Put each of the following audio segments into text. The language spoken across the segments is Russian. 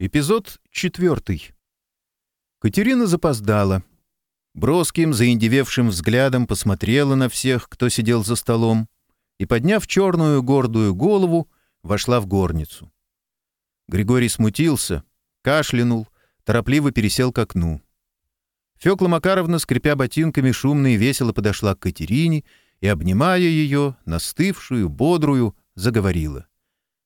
Эпизод четвертый. Катерина запоздала. Броским, заиндевевшим взглядом посмотрела на всех, кто сидел за столом, и, подняв черную гордую голову, вошла в горницу. Григорий смутился, кашлянул, торопливо пересел к окну. Фёкла Макаровна, скрипя ботинками, шумно и весело подошла к Катерине и, обнимая ее, настывшую, бодрую, заговорила —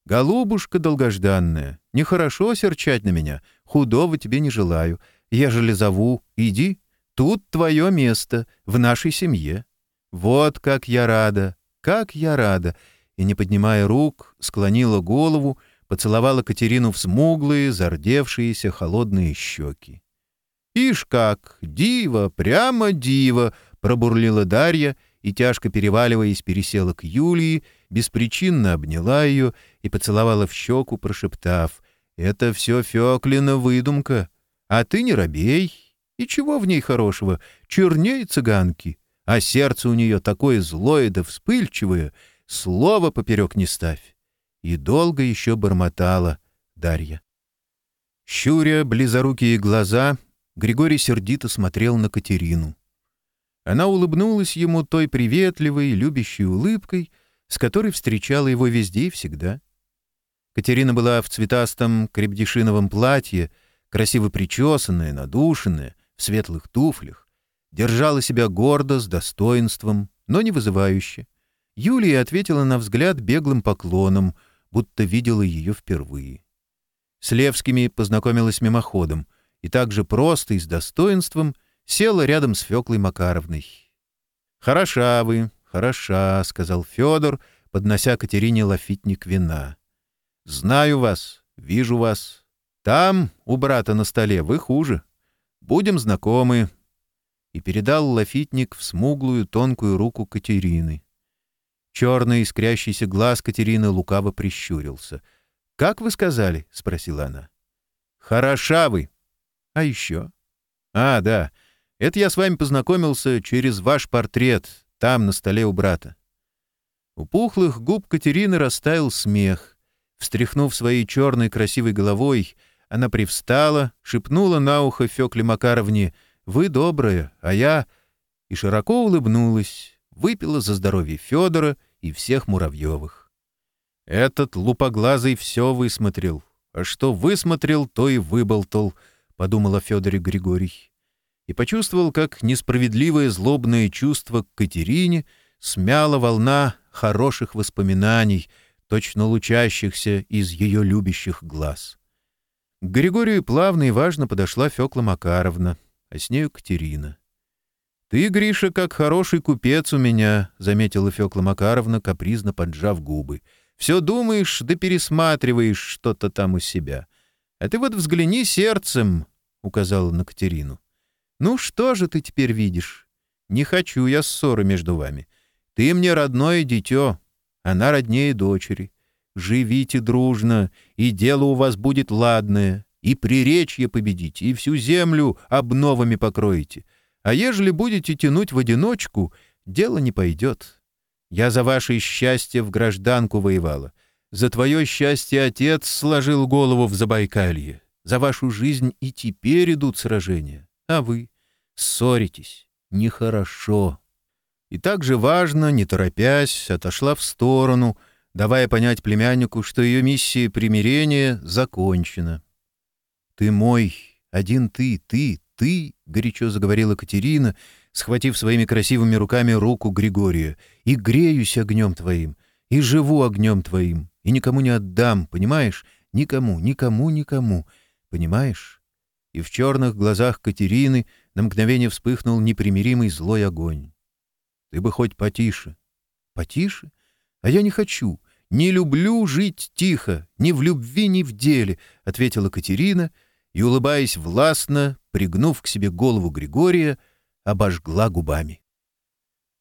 «Голубушка долгожданная, нехорошо серчать на меня, худого тебе не желаю. Ежели зову, иди, тут твое место, в нашей семье. Вот как я рада, как я рада!» И, не поднимая рук, склонила голову, поцеловала Катерину в смуглые, зардевшиеся холодные щеки. «Ишь как! Дива! Прямо дива!» — пробурлила Дарья и, тяжко переваливаясь, пересела к Юлии, беспричинно обняла ее и поцеловала в щеку, прошептав «Это все Феклина выдумка, а ты не робей, и чего в ней хорошего, чернее цыганки, а сердце у нее такое злое да вспыльчивое, Слово поперек не ставь». И долго еще бормотала Дарья. Щуря близорукие глаза, Григорий сердито смотрел на Катерину. Она улыбнулась ему той приветливой, любящей улыбкой, с которой встречала его везде и всегда. Катерина была в цветастом крепдешиновом платье, красиво причесанная, надушенная, в светлых туфлях, держала себя гордо, с достоинством, но не вызывающе. Юлия ответила на взгляд беглым поклоном, будто видела ее впервые. С Левскими познакомилась мимоходом и также просто и с достоинством села рядом с Феклой Макаровной. «Хороша вы, «Хороша», — сказал Федор, поднося Катерине лафитник вина. «Знаю вас, вижу вас. Там, у брата на столе, вы хуже. Будем знакомы». И передал лафитник в смуглую тонкую руку Катерины. Черный искрящийся глаз Катерины лукаво прищурился. «Как вы сказали?» — спросила она. «Хороша вы!» «А еще?» «А, да. Это я с вами познакомился через ваш портрет, там, на столе у брата. У пухлых губ Катерины растаял смех. Встряхнув своей черной красивой головой, она привстала, шепнула на ухо Фекле Макаровне «Вы добрая, а я...» и широко улыбнулась, выпила за здоровье Федора и всех Муравьевых. Этот лупоглазый все высмотрел. А что высмотрел, то и выболтал, — подумала Федоре Григорий и почувствовал, как несправедливое злобное чувство к Катерине смяла волна хороших воспоминаний, точно лучащихся из ее любящих глаз. К Григорию плавно и важно подошла Фёкла Макаровна, а с нею Катерина. «Ты, Гриша, как хороший купец у меня», — заметила Фёкла Макаровна, капризно поджав губы. «Все думаешь да пересматриваешь что-то там у себя. А ты вот взгляни сердцем», — указала на Катерину. «Ну что же ты теперь видишь? Не хочу я ссоры между вами. Ты мне родное дитё, она роднее дочери. Живите дружно, и дело у вас будет ладное, и приречье победите, и всю землю обновами покроете. А ежели будете тянуть в одиночку, дело не пойдет. Я за ваше счастье в гражданку воевала. За твое счастье отец сложил голову в Забайкалье. За вашу жизнь и теперь идут сражения. А вы? ссоритесь. Нехорошо. И также важно, не торопясь, отошла в сторону, давая понять племяннику, что ее миссия примирения закончена. «Ты мой, один ты, ты, ты!» — горячо заговорила Катерина, схватив своими красивыми руками руку Григория. «И греюсь огнем твоим, и живу огнем твоим, и никому не отдам, понимаешь? Никому, никому, никому, понимаешь?» И в черных глазах Катерины — на мгновение вспыхнул непримиримый злой огонь. «Ты бы хоть потише». «Потише? А я не хочу. Не люблю жить тихо, ни в любви, ни в деле», — ответила Катерина и, улыбаясь властно, пригнув к себе голову Григория, обожгла губами.